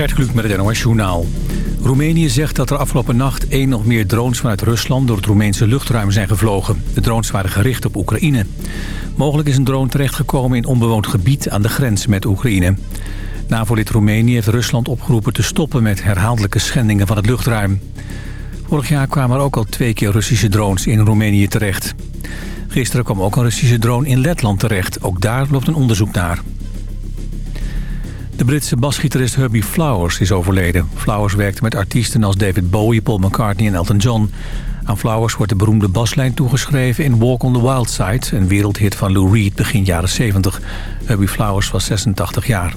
Gert Kluk met het NOS Journaal. Roemenië zegt dat er afgelopen nacht één of meer drones vanuit Rusland... door het Roemeense luchtruim zijn gevlogen. De drones waren gericht op Oekraïne. Mogelijk is een drone terechtgekomen in onbewoond gebied aan de grens met Oekraïne. NAVO-lid Roemenië heeft Rusland opgeroepen te stoppen met herhaaldelijke schendingen van het luchtruim. Vorig jaar kwamen er ook al twee keer Russische drones in Roemenië terecht. Gisteren kwam ook een Russische drone in Letland terecht. Ook daar loopt een onderzoek naar. De Britse basgitarist Herbie Flowers is overleden. Flowers werkte met artiesten als David Bowie, Paul McCartney en Elton John. Aan Flowers wordt de beroemde baslijn toegeschreven in Walk on the Wild Side... een wereldhit van Lou Reed begin jaren 70. Herbie Flowers was 86 jaar.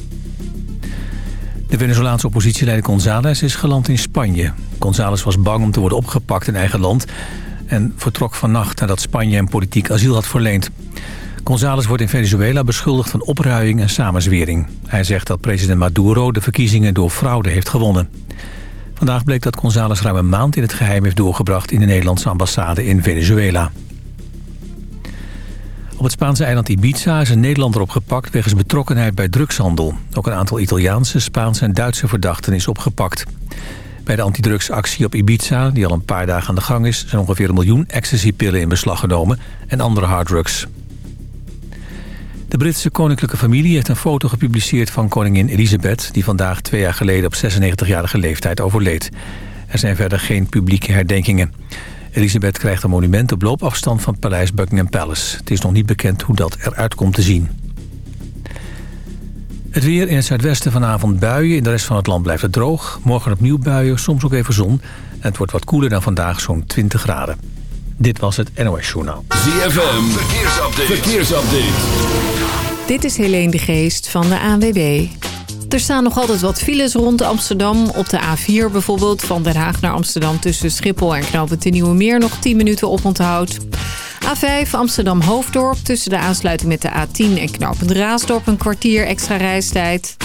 De Venezolaanse oppositieleider González is geland in Spanje. González was bang om te worden opgepakt in eigen land... en vertrok vannacht nadat Spanje hem politiek asiel had verleend. González wordt in Venezuela beschuldigd van opruiing en samenzwering. Hij zegt dat president Maduro de verkiezingen door fraude heeft gewonnen. Vandaag bleek dat González ruim een maand in het geheim heeft doorgebracht... in de Nederlandse ambassade in Venezuela. Op het Spaanse eiland Ibiza is een Nederlander opgepakt... wegens betrokkenheid bij drugshandel. Ook een aantal Italiaanse, Spaanse en Duitse verdachten is opgepakt. Bij de antidrugsactie op Ibiza, die al een paar dagen aan de gang is... zijn ongeveer een miljoen ecstasypillen in beslag genomen en andere harddrugs. De Britse koninklijke familie heeft een foto gepubliceerd van koningin Elisabeth... die vandaag twee jaar geleden op 96-jarige leeftijd overleed. Er zijn verder geen publieke herdenkingen. Elisabeth krijgt een monument op loopafstand van paleis Buckingham Palace. Het is nog niet bekend hoe dat eruit komt te zien. Het weer in het zuidwesten vanavond buien. In de rest van het land blijft het droog. Morgen opnieuw buien, soms ook even zon. Het wordt wat koeler dan vandaag, zo'n 20 graden. Dit was het NOS Journaal. ZFM, verkeersupdate. verkeersupdate. Dit is Helene de Geest van de ANWB. Er staan nog altijd wat files rond Amsterdam. Op de A4 bijvoorbeeld, van Den Haag naar Amsterdam... tussen Schiphol en Knoopend de Nieuwe Meer nog 10 minuten op onthoud. A5 Amsterdam-Hoofddorp tussen de aansluiting met de A10 en Knoopend Raasdorp... een kwartier extra reistijd.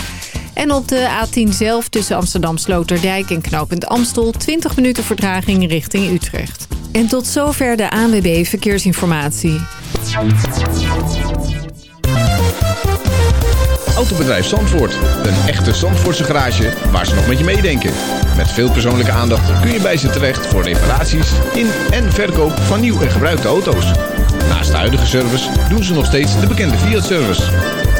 En op de A10 zelf tussen Amsterdam-Sloterdijk en Knoopend Amstel... 20 minuten vertraging richting Utrecht. En tot zover de ANWB Verkeersinformatie. Autobedrijf Zandvoort. Een echte Zandvoortse garage waar ze nog met je meedenken. Met veel persoonlijke aandacht kun je bij ze terecht voor reparaties in en verkoop van nieuw en gebruikte auto's. Naast de huidige service doen ze nog steeds de bekende Fiat-service.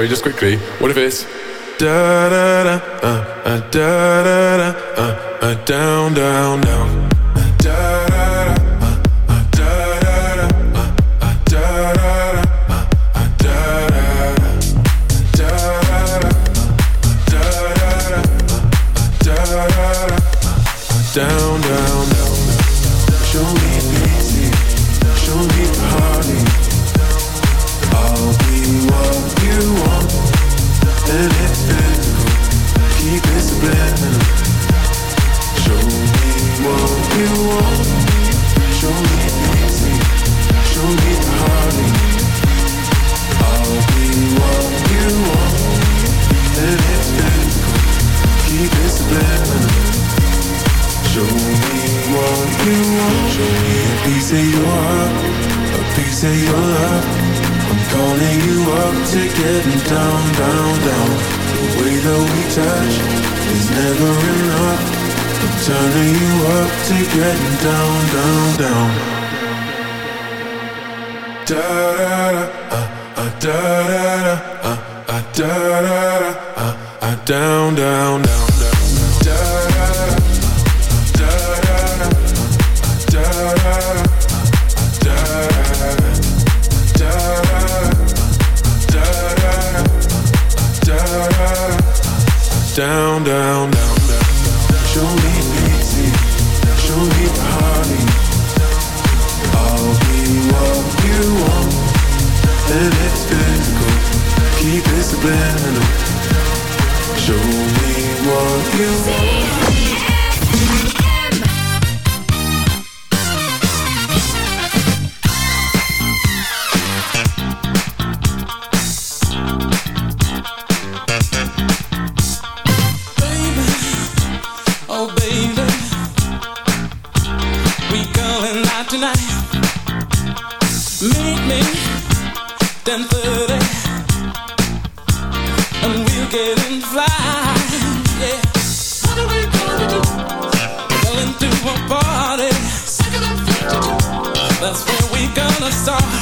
sorry, just quickly. What if it's da da da uh, uh, da da da uh, uh, down down down uh, uh, da da da. down, down, down. Show me, show me. That's where we gonna start.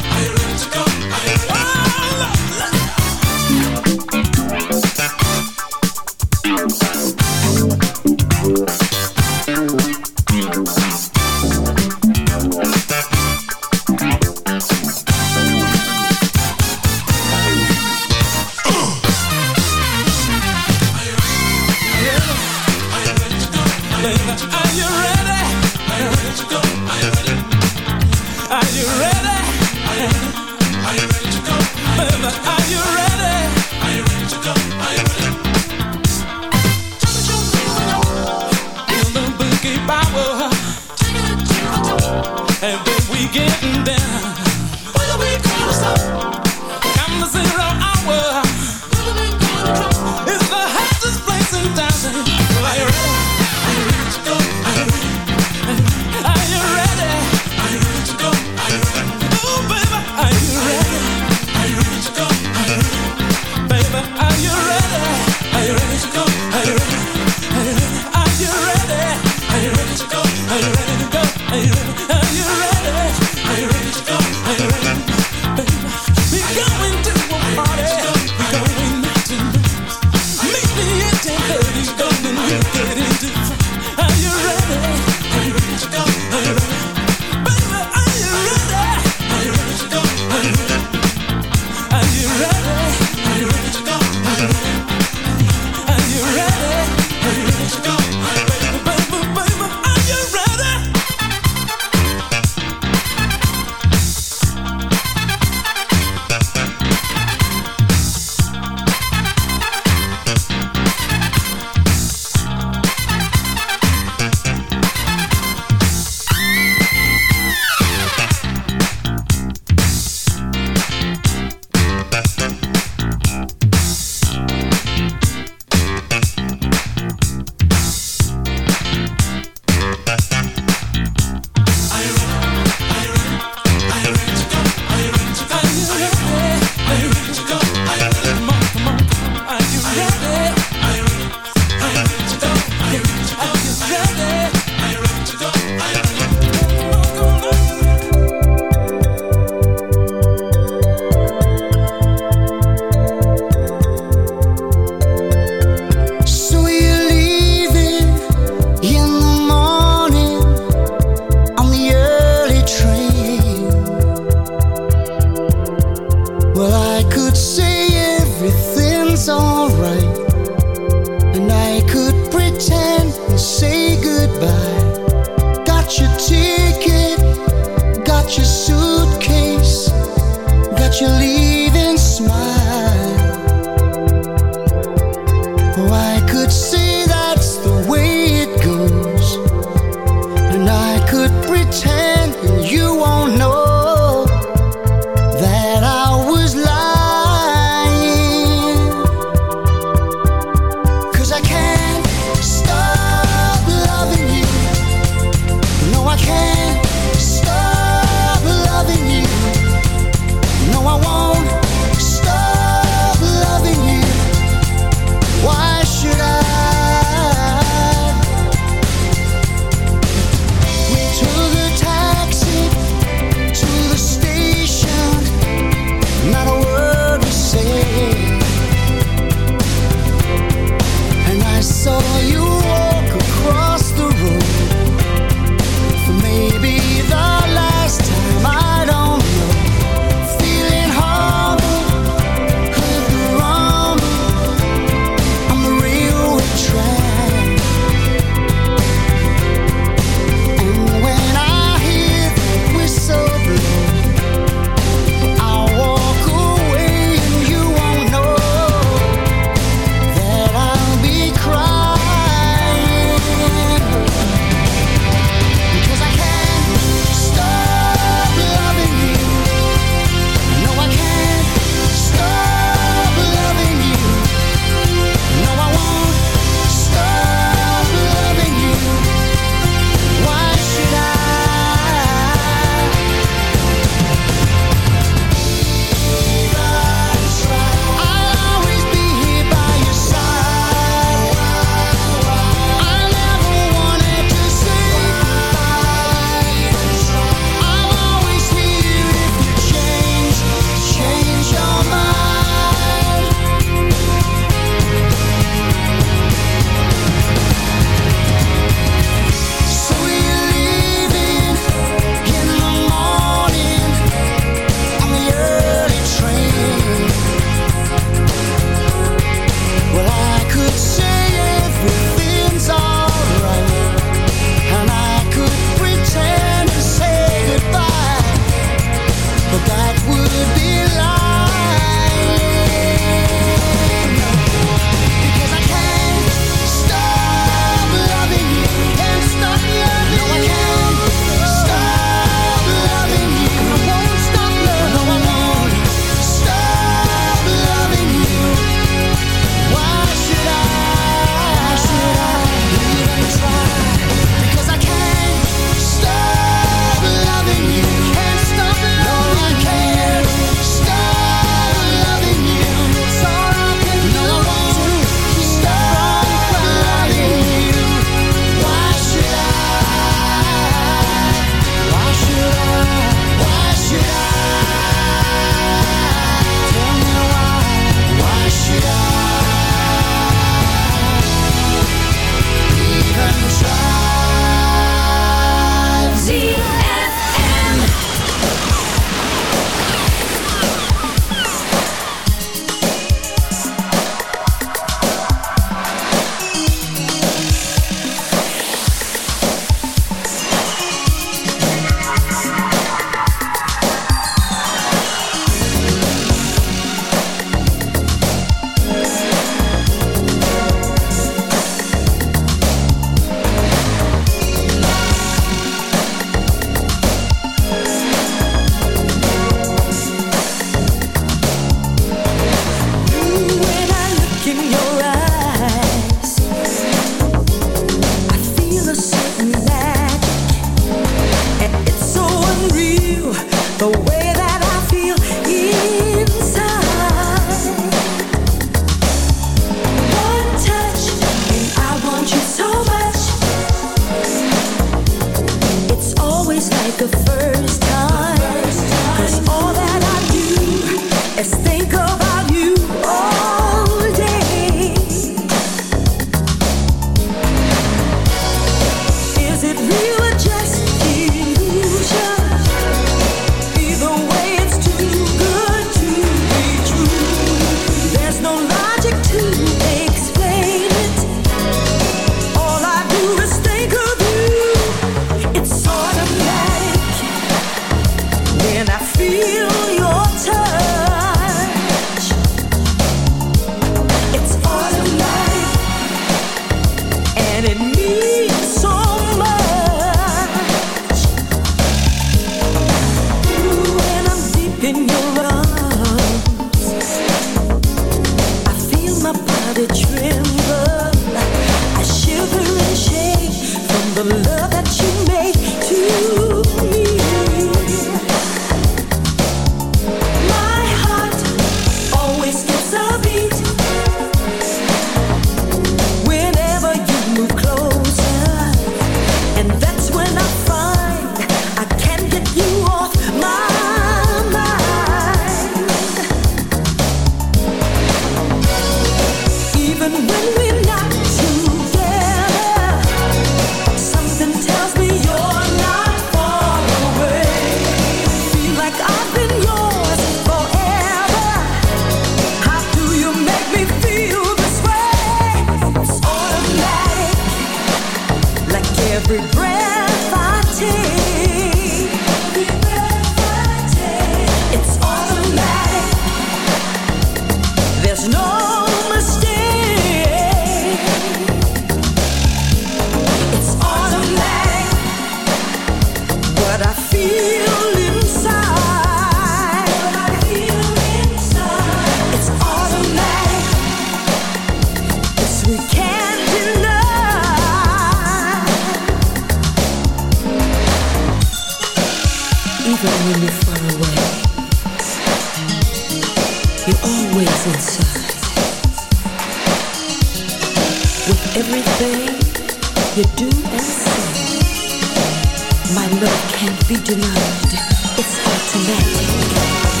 Love can't be denied. It's automatic.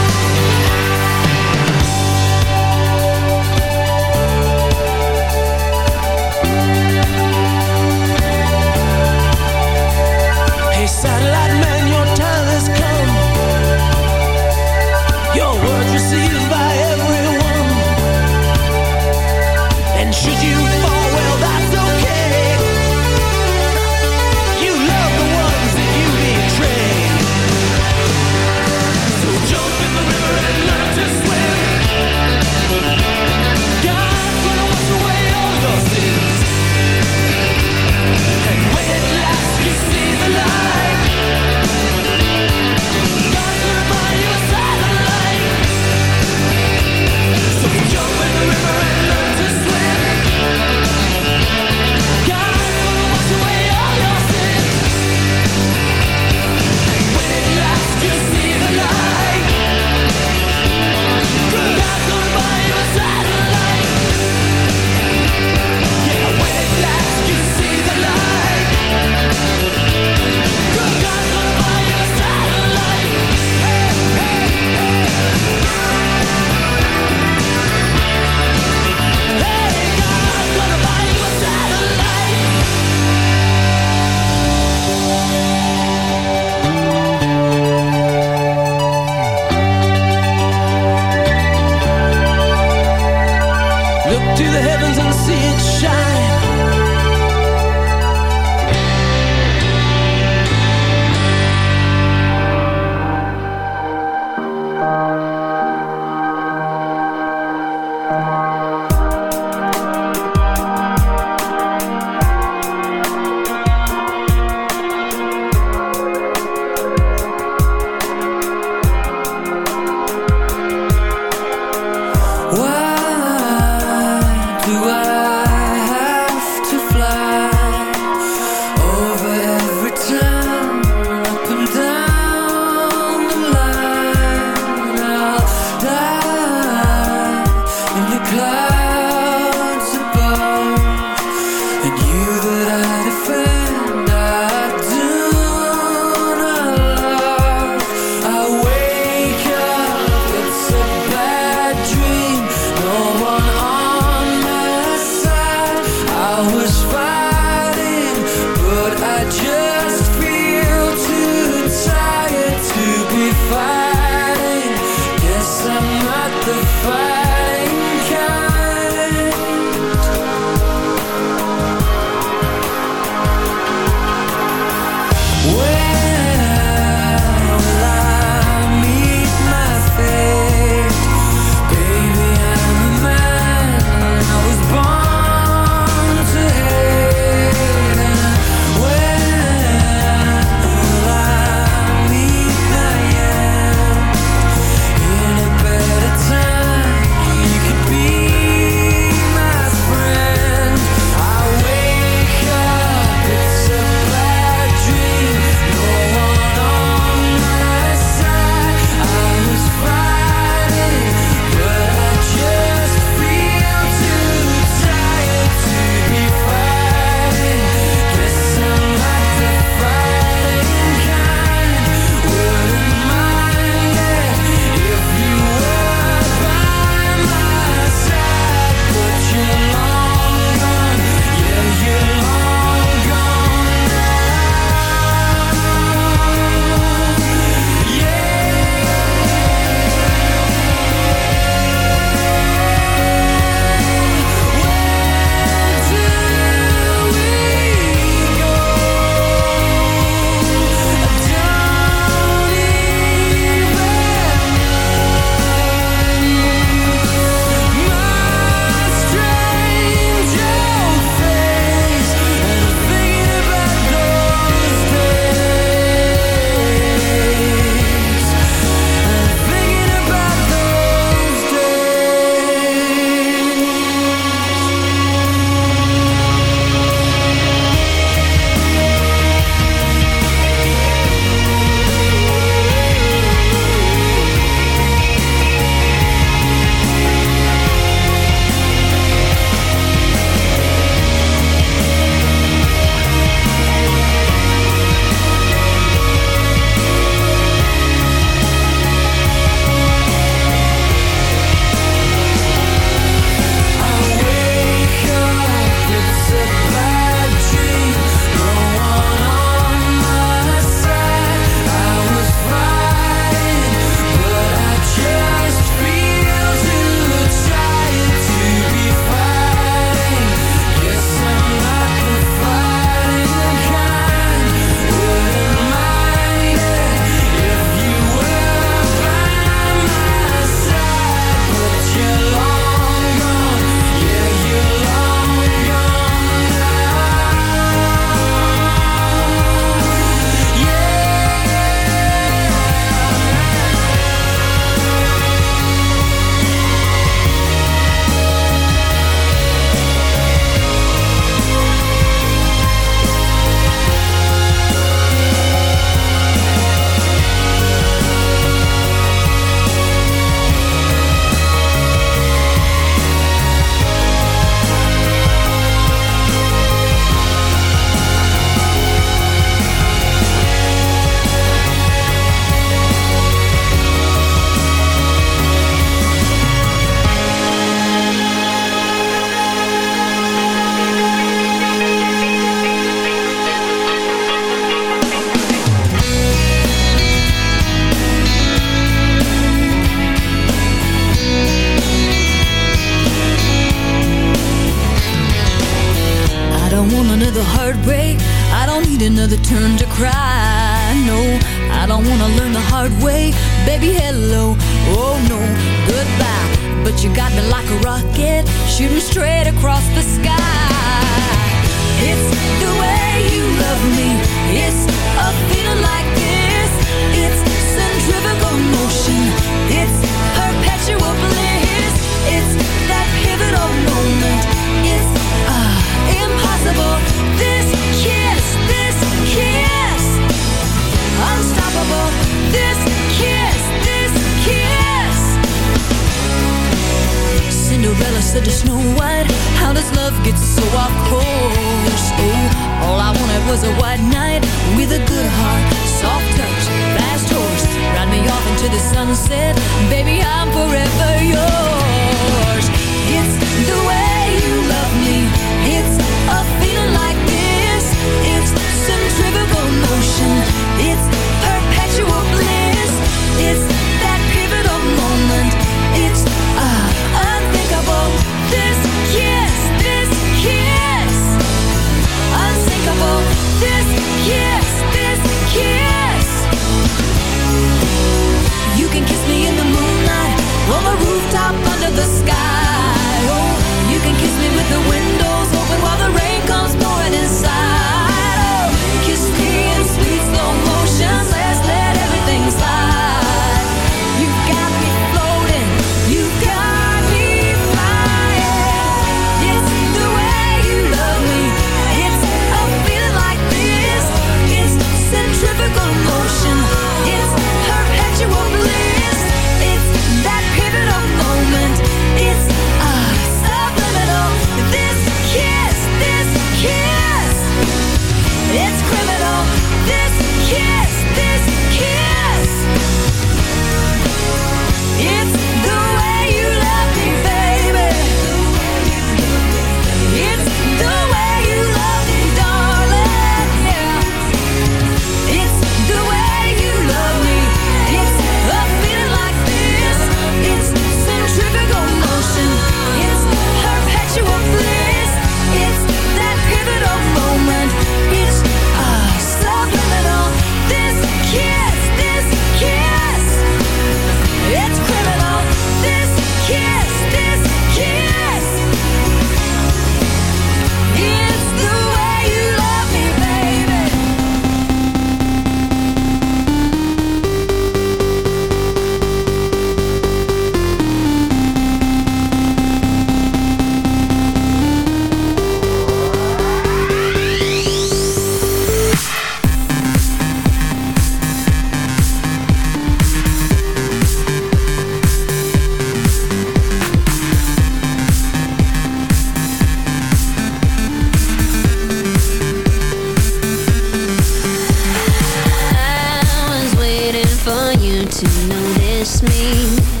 to notice me.